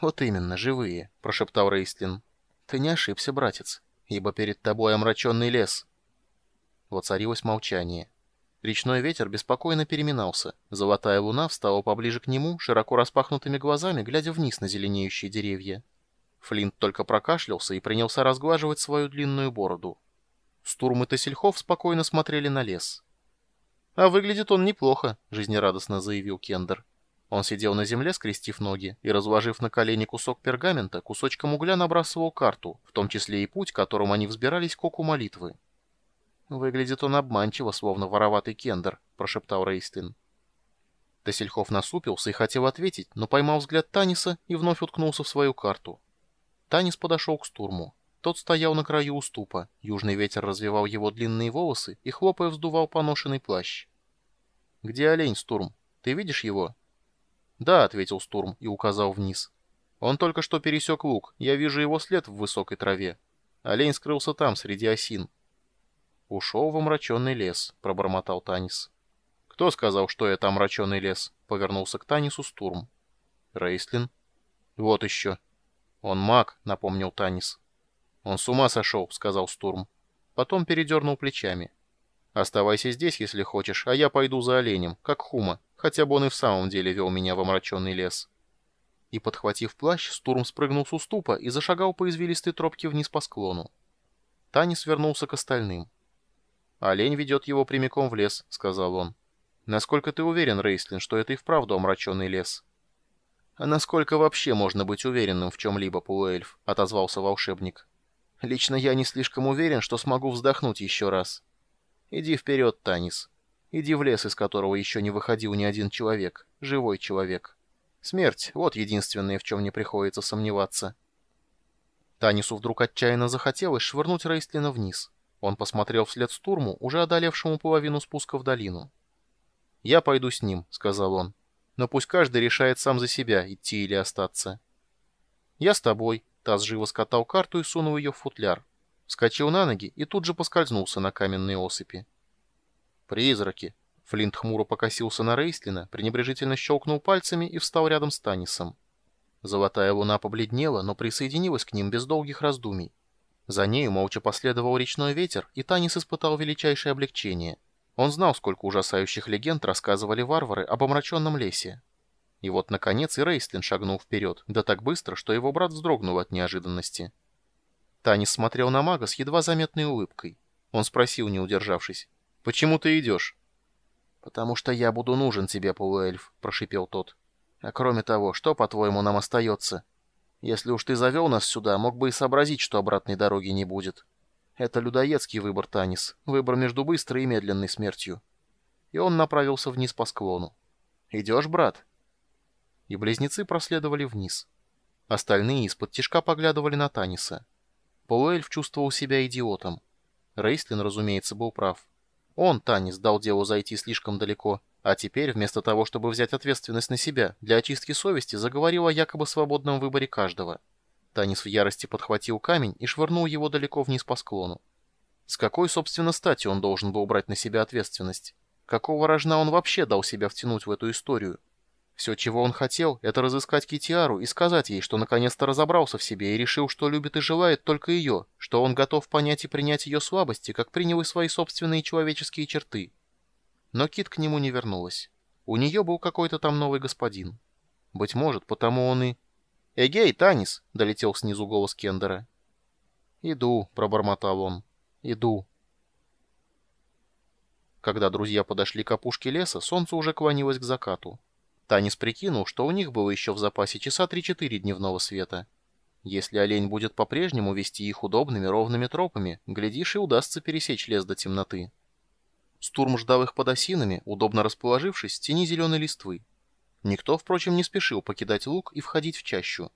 «Вот именно, живые», — прошептал Рейстлин. «Ты не ошибся, братец, ибо перед тобой омраченный лес». Воцарилось молчание. Речной ветер беспокойно переминался. Золотая луна встала поближе к нему, широко распахнутыми глазами, глядя вниз на зеленеющие деревья. Флинт только прокашлялся и принялся разглаживать свою длинную бороду. Стурм и Тесельхов спокойно смотрели на лес. «А выглядит он неплохо», — жизнерадостно заявил Кендер. Он сидел на земле, скрестив ноги, и, разложив на колени кусок пергамента, кусочком угля набрасывал карту, в том числе и путь, которым они взбирались к оку молитвы. «Выглядит он обманчиво, словно вороватый кендер», — прошептал Рейстлин. Тесельхов насупился и хотел ответить, но поймал взгляд Таниса и вновь уткнулся в свою карту. Танис подошел к Стурму. Тот стоял на краю уступа, южный ветер развивал его длинные волосы и, хлопая, вздувал поношенный плащ. «Где олень, Стурм? Ты видишь его?» «Да», — ответил Стурм и указал вниз. «Он только что пересек луг, я вижу его след в высокой траве. Олень скрылся там, среди осин». «Ушел в омраченный лес», — пробормотал Танис. «Кто сказал, что это омраченный лес?» — повернулся к Танису Стурм. «Рейслин». «Вот еще». «Он маг», — напомнил Танис. «Он с ума сошел», — сказал Стурм. Потом передернул плечами. «Оставайся здесь, если хочешь, а я пойду за оленем, как Хума хотя бы он и в самом деле вел меня в омраченный лес. И, подхватив плащ, Стурм спрыгнул с уступа и зашагал по извилистой тропке вниз по склону. Танис вернулся к остальным. «Олень ведет его прямиком в лес», — сказал он. «Насколько ты уверен, Рейслин, что это и вправду омраченный лес?» «А насколько вообще можно быть уверенным в чем-либо, полуэльф?» — отозвался волшебник. «Лично я не слишком уверен, что смогу вздохнуть еще раз. Иди вперед, Танис». Иди в лес, из которого еще не выходил ни один человек, живой человек. Смерть — вот единственное, в чем не приходится сомневаться. Танису вдруг отчаянно захотелось швырнуть Рейстлина вниз. Он посмотрел вслед Стурму, уже одолевшему половину спуска в долину. «Я пойду с ним», — сказал он. «Но пусть каждый решает сам за себя, идти или остаться». «Я с тобой», — Таз живо скатал карту и сунул ее в футляр. Вскочил на ноги и тут же поскользнулся на каменные осыпи. «Призраки!» Флинт хмуро покосился на Рейслина, пренебрежительно щелкнул пальцами и встал рядом с Танисом. Золотая луна побледнела, но присоединилась к ним без долгих раздумий. За нею молча последовал речной ветер, и Танис испытал величайшее облегчение. Он знал, сколько ужасающих легенд рассказывали варвары об омраченном лесе. И вот, наконец, и Рейслин шагнул вперед, да так быстро, что его брат вздрогнул от неожиданности. Танис смотрел на мага с едва заметной улыбкой. Он спросил, не удержавшись, «Почему ты идешь?» «Потому что я буду нужен тебе, полуэльф», — прошипел тот. «А кроме того, что, по-твоему, нам остается? Если уж ты завел нас сюда, мог бы и сообразить, что обратной дороги не будет. Это людоедский выбор, Танис, выбор между быстрой и медленной смертью». И он направился вниз по склону. «Идешь, брат?» И близнецы проследовали вниз. Остальные из-под тишка поглядывали на Таниса. Полуэльф чувствовал себя идиотом. Рейстлин, разумеется, был прав. Он, Танис, дал делу зайти слишком далеко, а теперь, вместо того, чтобы взять ответственность на себя, для очистки совести заговорил о якобы свободном выборе каждого. Танис в ярости подхватил камень и швырнул его далеко вниз по склону. С какой, собственно, стати он должен был брать на себя ответственность? Какого рожна он вообще дал себя втянуть в эту историю? Все, чего он хотел, это разыскать Китиару и сказать ей, что наконец-то разобрался в себе и решил, что любит и желает только ее, что он готов понять и принять ее слабости, как принял и свои собственные человеческие черты. Но Кит к нему не вернулась. У нее был какой-то там новый господин. Быть может, потому он и... «Эгей, Танис!» — долетел снизу голос Кендера. «Иду», — пробормотал он. «Иду». Когда друзья подошли к опушке леса, солнце уже клонилось к закату. Танис прикинул, что у них было еще в запасе часа 3-4 дневного света. Если олень будет по-прежнему вести их удобными ровными тропами, глядишь, и удастся пересечь лес до темноты. Стурм ждал их под осинами, удобно расположившись в тени зеленой листвы. Никто, впрочем, не спешил покидать луг и входить в чащу.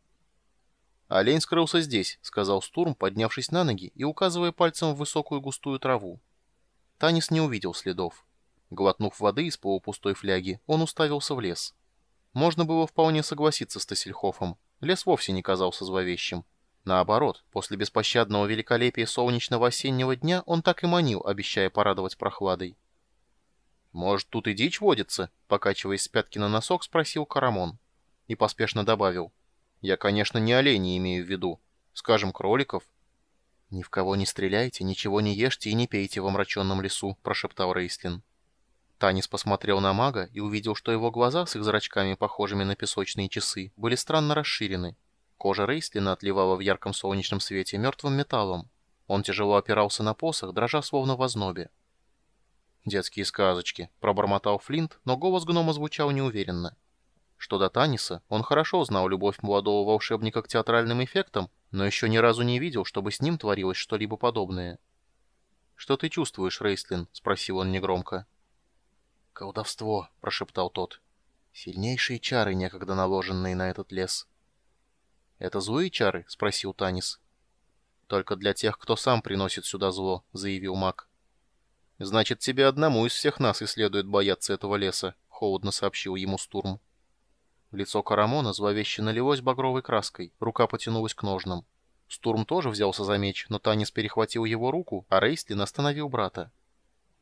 «Олень скрылся здесь», — сказал Стурм, поднявшись на ноги и указывая пальцем в высокую густую траву. Танис не увидел следов. Глотнув воды из полупустой фляги, он уставился в лес. Можно было вполне согласиться с Тассельхофом. Лес вовсе не казался зловещим. Наоборот, после беспощадного великолепия солнечного осеннего дня он так и манил, обещая порадовать прохладой. «Может, тут и дичь водится?» — покачиваясь с пятки на носок, спросил Карамон. И поспешно добавил. Я, конечно, не оленей имею в виду. Скажем, кроликов». «Ни в кого не стреляйте, ничего не ешьте и не пейте в омраченном лесу», — прошептал Рейслин. Танис посмотрел на мага и увидел, что его глаза с их зрачками, похожими на песочные часы, были странно расширены. Кожа Рейслина отливала в ярком солнечном свете мертвым металлом. Он тяжело опирался на посох, дрожа словно в ознобе. «Детские сказочки», — пробормотал Флинт, но голос гнома звучал неуверенно. Что до Таниса, он хорошо знал любовь молодого волшебника к театральным эффектам, но еще ни разу не видел, чтобы с ним творилось что-либо подобное. «Что ты чувствуешь, Рейслин?» — спросил он негромко. «Колдовство», — прошептал тот. «Сильнейшие чары, некогда наложенные на этот лес». «Это злые чары?» — спросил Танис. «Только для тех, кто сам приносит сюда зло», — заявил маг. «Значит, тебе одному из всех нас и следует бояться этого леса», — холодно сообщил ему Стурм. Лицо Карамона зловеще налилось багровой краской, рука потянулась к ножнам. Стурм тоже взялся за меч, но Танис перехватил его руку, а Рейстлин остановил брата.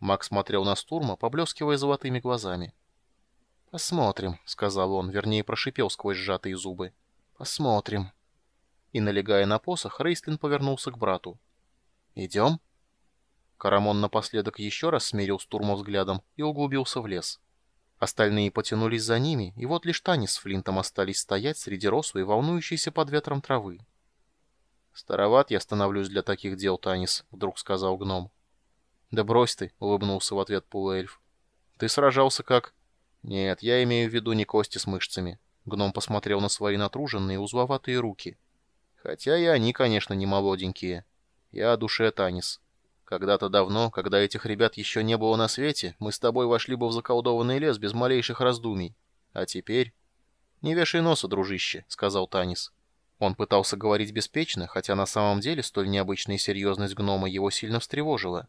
Маг смотрел на Стурма, поблескивая золотыми глазами. «Посмотрим», — сказал он, вернее, прошипел сквозь сжатые зубы. «Посмотрим». И, налегая на посох, Рейстлин повернулся к брату. «Идем?» Карамон напоследок еще раз смерил Стурма взглядом и углубился в лес. Остальные потянулись за ними, и вот лишь Танис с Флинтом остались стоять среди рослой, волнующейся под ветром травы. «Староват я становлюсь для таких дел, Танис», — вдруг сказал гном. «Да брось ты», — улыбнулся в ответ полуэльф. «Ты сражался как...» «Нет, я имею в виду не кости с мышцами». Гном посмотрел на свои натруженные, узловатые руки. «Хотя и они, конечно, не молоденькие. Я о душе Танис. Когда-то давно, когда этих ребят еще не было на свете, мы с тобой вошли бы в заколдованный лес без малейших раздумий. А теперь...» «Не вешай носа, дружище», — сказал Танис. Он пытался говорить беспечно, хотя на самом деле столь необычная серьезность гнома его сильно встревожила.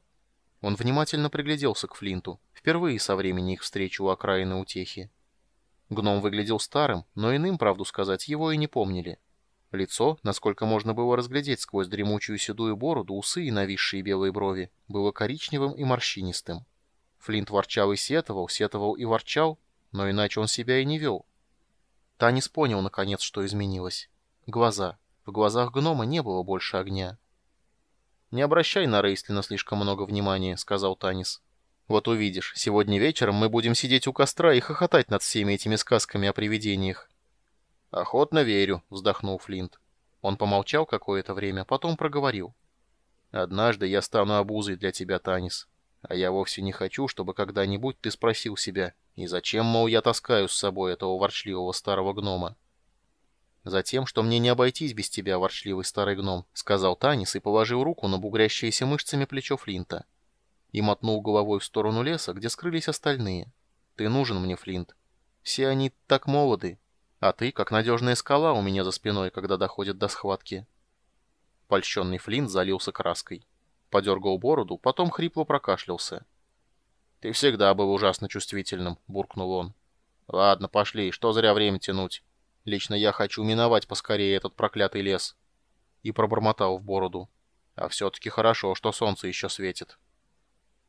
Он внимательно пригляделся к Флинту, впервые со времени их встречи у окраины утехи. Гном выглядел старым, но иным, правду сказать, его и не помнили. Лицо, насколько можно было разглядеть сквозь дремучую седую бороду, усы и нависшие белые брови, было коричневым и морщинистым. Флинт ворчал и сетовал, сетовал и ворчал, но иначе он себя и не вел. Танис понял, наконец, что изменилось. Глаза. В глазах гнома не было больше огня. «Не обращай на Рейслина слишком много внимания», — сказал Танис. «Вот увидишь, сегодня вечером мы будем сидеть у костра и хохотать над всеми этими сказками о привидениях». «Охотно верю», — вздохнул Флинт. Он помолчал какое-то время, потом проговорил. «Однажды я стану обузой для тебя, Танис. А я вовсе не хочу, чтобы когда-нибудь ты спросил себя, и зачем, мол, я таскаю с собой этого ворчливого старого гнома?» «Затем, что мне не обойтись без тебя, ворчливый старый гном», — сказал Танис и положил руку на бугрящееся мышцами плечо Флинта. И мотнул головой в сторону леса, где скрылись остальные. «Ты нужен мне, Флинт. Все они так молоды, а ты, как надежная скала у меня за спиной, когда доходит до схватки». Польщенный Флинт залился краской. Подергал бороду, потом хрипло прокашлялся. «Ты всегда был ужасно чувствительным», — буркнул он. «Ладно, пошли, что зря время тянуть». Лично я хочу миновать поскорее этот проклятый лес. И пробормотал в бороду. А все-таки хорошо, что солнце еще светит.